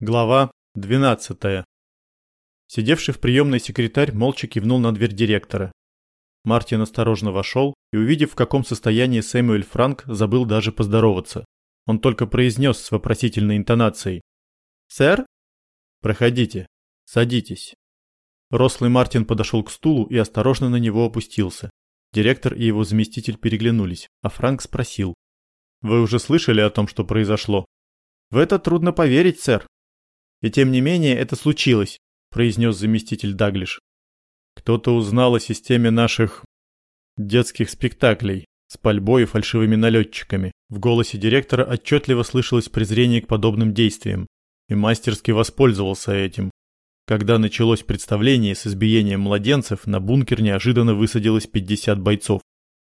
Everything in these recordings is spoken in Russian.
Глава 12. Сидевший в приемной секретарь молча кивнул на дверь директора. Мартин осторожно вошел и, увидев, в каком состоянии Сэмюэль Франк, забыл даже поздороваться. Он только произнес с вопросительной интонацией. «Сэр?» «Проходите. Садитесь». Рослый Мартин подошел к стулу и осторожно на него опустился. Директор и его заместитель переглянулись, а Франк спросил. «Вы уже слышали о том, что произошло?» «В это трудно поверить, сэр», и тем не менее это случилось, произнес заместитель Даглиш. Кто-то узнал о системе наших детских спектаклей с пальбой и фальшивыми налетчиками. В голосе директора отчетливо слышалось презрение к подобным действиям, и мастерски воспользовался этим. Когда началось представление с избиением младенцев, на бункер неожиданно высадилось 50 бойцов.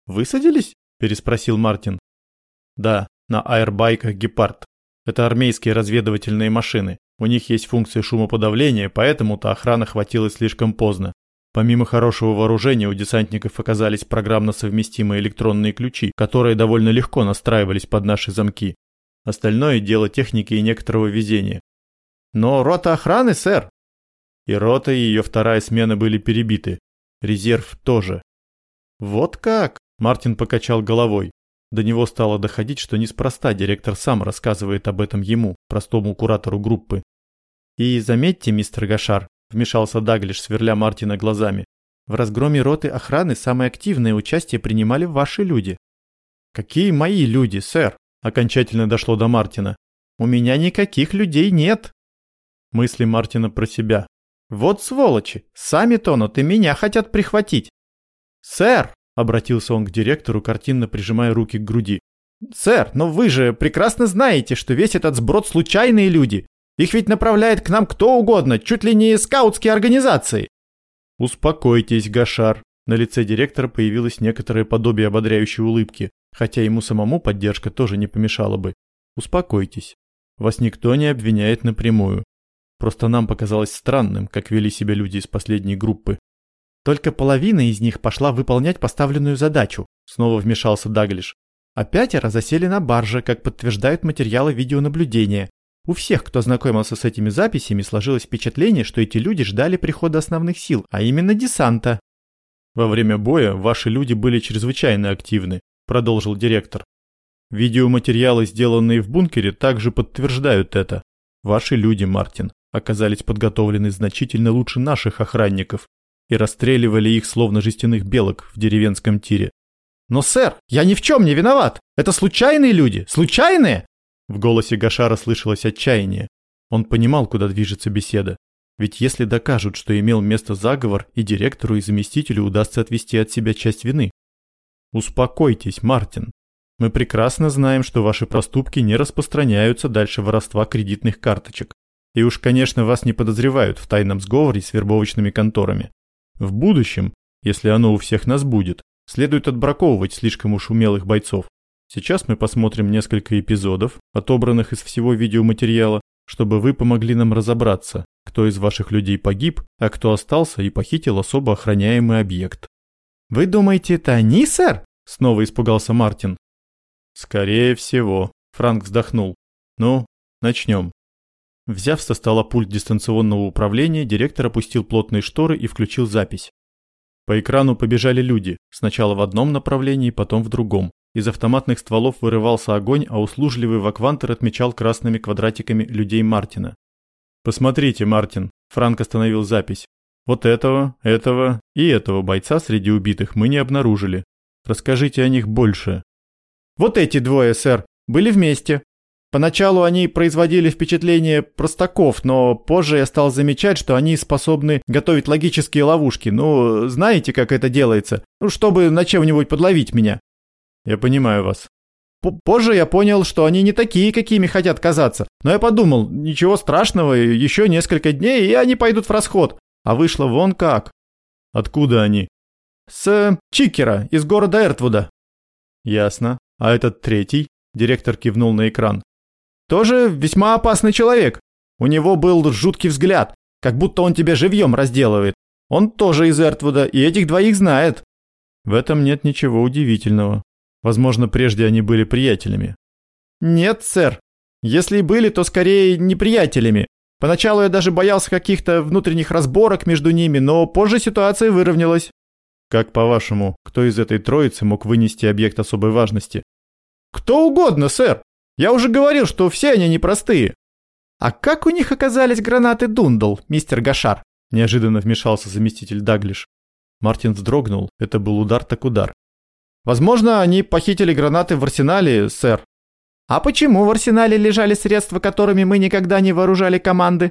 «Высадились?» – переспросил Мартин. «Да, на аэрбайках «Гепард». Это армейские разведывательные машины. У них есть функция шумоподавления, поэтому-то охрана хватилась слишком поздно. Помимо хорошего вооружения, у десантников оказались программно совместимые электронные ключи, которые довольно легко настраивались под наши замки. Остальное – дело техники и некоторого везения. Но рота охраны, сэр! И рота, и ее вторая смена были перебиты. Резерв тоже. Вот как? Мартин покачал головой. До него стало доходить, что неспроста директор сам рассказывает об этом ему, простому куратору группы. «И заметьте, мистер Гашар», – вмешался Даглиш, сверля Мартина глазами, «в разгроме роты охраны самое активное участие принимали ваши люди». «Какие мои люди, сэр?» – окончательно дошло до Мартина. «У меня никаких людей нет». Мысли Мартина про себя. «Вот сволочи! Сами тонут и меня хотят прихватить!» «Сэр!» Обратился он к директору, картинно прижимая руки к груди. «Сэр, но вы же прекрасно знаете, что весь этот сброд случайные люди. Их ведь направляет к нам кто угодно, чуть ли не скаутские организации». «Успокойтесь, Гашар». На лице директора появилось некоторое подобие ободряющей улыбки, хотя ему самому поддержка тоже не помешала бы. «Успокойтесь. Вас никто не обвиняет напрямую. Просто нам показалось странным, как вели себя люди из последней группы. Только половина из них пошла выполнять поставленную задачу, снова вмешался Даглиш. А пятеро засели на барже, как подтверждают материалы видеонаблюдения. У всех, кто знакомился с этими записями, сложилось впечатление, что эти люди ждали прихода основных сил, а именно десанта. «Во время боя ваши люди были чрезвычайно активны», – продолжил директор. «Видеоматериалы, сделанные в бункере, также подтверждают это. Ваши люди, Мартин, оказались подготовлены значительно лучше наших охранников, и расстреливали их словно жестяных белок в деревенском тире. «Но, сэр, я ни в чем не виноват! Это случайные люди! Случайные!» В голосе Гашара слышалось отчаяние. Он понимал, куда движется беседа. Ведь если докажут, что имел место заговор, и директору, и заместителю удастся отвести от себя часть вины. Успокойтесь, Мартин. Мы прекрасно знаем, что ваши проступки не распространяются дальше воровства кредитных карточек. И уж, конечно, вас не подозревают в тайном сговоре с вербовочными конторами. В будущем, если оно у всех нас будет, следует отбраковывать слишком уж умелых бойцов. Сейчас мы посмотрим несколько эпизодов, отобранных из всего видеоматериала, чтобы вы помогли нам разобраться, кто из ваших людей погиб, а кто остался и похитил особо охраняемый объект. «Вы думаете, это они, сэр?» – снова испугался Мартин. «Скорее всего», – Франк вздохнул. «Ну, начнем». Взяв со стола пульт дистанционного управления, директор опустил плотные шторы и включил запись. По экрану побежали люди, сначала в одном направлении, потом в другом. Из автоматных стволов вырывался огонь, а услужливый ваквантер отмечал красными квадратиками людей Мартина. «Посмотрите, Мартин», – Франк остановил запись. «Вот этого, этого и этого бойца среди убитых мы не обнаружили. Расскажите о них больше». «Вот эти двое, сэр, были вместе», Поначалу они производили впечатление простаков, но позже я стал замечать, что они способны готовить логические ловушки. Ну, знаете, как это делается? Ну, чтобы на чем-нибудь подловить меня. Я понимаю вас. П позже я понял, что они не такие, какими хотят казаться. Но я подумал, ничего страшного, еще несколько дней, и они пойдут в расход. А вышло вон как. Откуда они? С э, Чикера, из города Эртвуда. Ясно. А этот третий? Директор кивнул на экран. Тоже весьма опасный человек. У него был жуткий взгляд, как будто он тебя живьем разделывает. Он тоже из Эртвуда, и этих двоих знает. В этом нет ничего удивительного. Возможно, прежде они были приятелями. Нет, сэр. Если и были, то скорее неприятелями. Поначалу я даже боялся каких-то внутренних разборок между ними, но позже ситуация выровнялась. Как по-вашему, кто из этой троицы мог вынести объект особой важности? Кто угодно, сэр. Я уже говорил, что все они непростые. А как у них оказались гранаты Дундл, мистер Гашар? Неожиданно вмешался заместитель Даглиш. Мартин вздрогнул, это был удар так удар. Возможно, они похитили гранаты в арсенале, сэр. А почему в арсенале лежали средства, которыми мы никогда не вооружали команды?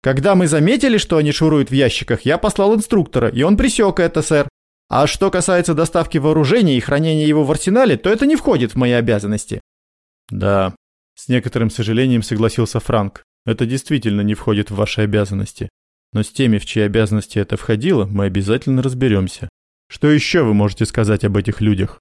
Когда мы заметили, что они шуруют в ящиках, я послал инструктора, и он пресек это, сэр. А что касается доставки вооружения и хранения его в арсенале, то это не входит в мои обязанности. Да, с некоторым сожалением согласился Франк. Это действительно не входит в ваши обязанности. Но с теми, в чьи обязанности это входило, мы обязательно разберемся. Что еще вы можете сказать об этих людях?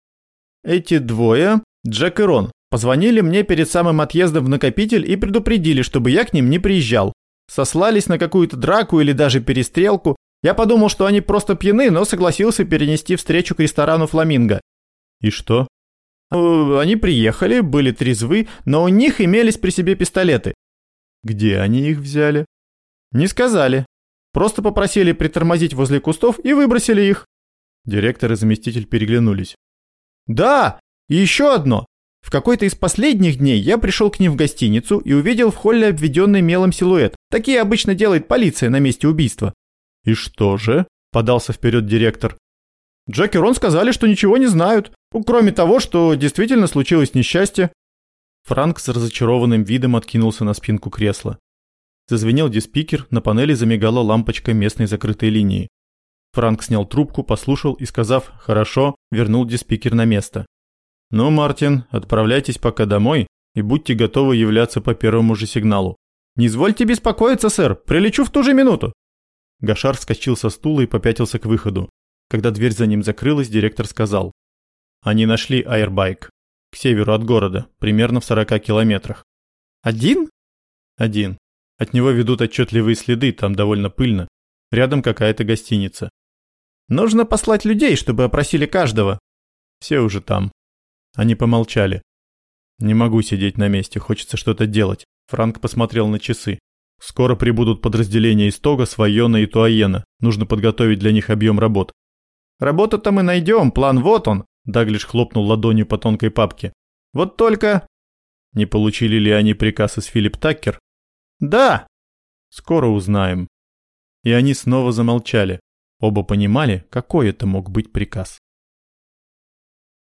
Эти двое, Джек и Рон, позвонили мне перед самым отъездом в накопитель и предупредили, чтобы я к ним не приезжал. Сослались на какую-то драку или даже перестрелку. Я подумал, что они просто пьяны, но согласился перенести встречу к ресторану «Фламинго». И что? Э, они приехали, были трезвы, но у них имелись при себе пистолеты. Где они их взяли? Не сказали. Просто попросили притормозить возле кустов и выбросили их. Директор и заместитель переглянулись. Да, и еще одно. В какой-то из последних дней я пришел к ним в гостиницу и увидел в холле обведенный мелом силуэт. Такие обычно делает полиция на месте убийства. И что же? Подался вперед директор. Джек и Рон сказали, что ничего не знают, кроме того, что действительно случилось несчастье. Франк с разочарованным видом откинулся на спинку кресла. Зазвенел диспикер, на панели замигала лампочка местной закрытой линии. Франк снял трубку, послушал и, сказав «хорошо», вернул диспикер на место. «Ну, Мартин, отправляйтесь пока домой и будьте готовы являться по первому же сигналу». «Не извольте беспокоиться, сэр, прилечу в ту же минуту». Гашар вскочил со стула и попятился к выходу. Когда дверь за ним закрылась, директор сказал. «Они нашли аэрбайк. К северу от города, примерно в 40 километрах». «Один?» «Один. От него ведут отчетливые следы, там довольно пыльно. Рядом какая-то гостиница. Нужно послать людей, чтобы опросили каждого. Все уже там. Они помолчали. Не могу сидеть на месте, хочется что-то делать. Франк посмотрел на часы. Скоро прибудут подразделения из Тога, Свайона и Туаена. Нужно подготовить для них объем работ. Работу-то мы найдем, план вот он. Даглиш хлопнул ладонью по тонкой папке. Вот только... Не получили ли они приказ из Филипп Таккер? Да. Скоро узнаем. И они снова замолчали. Оба понимали, какой это мог быть приказ.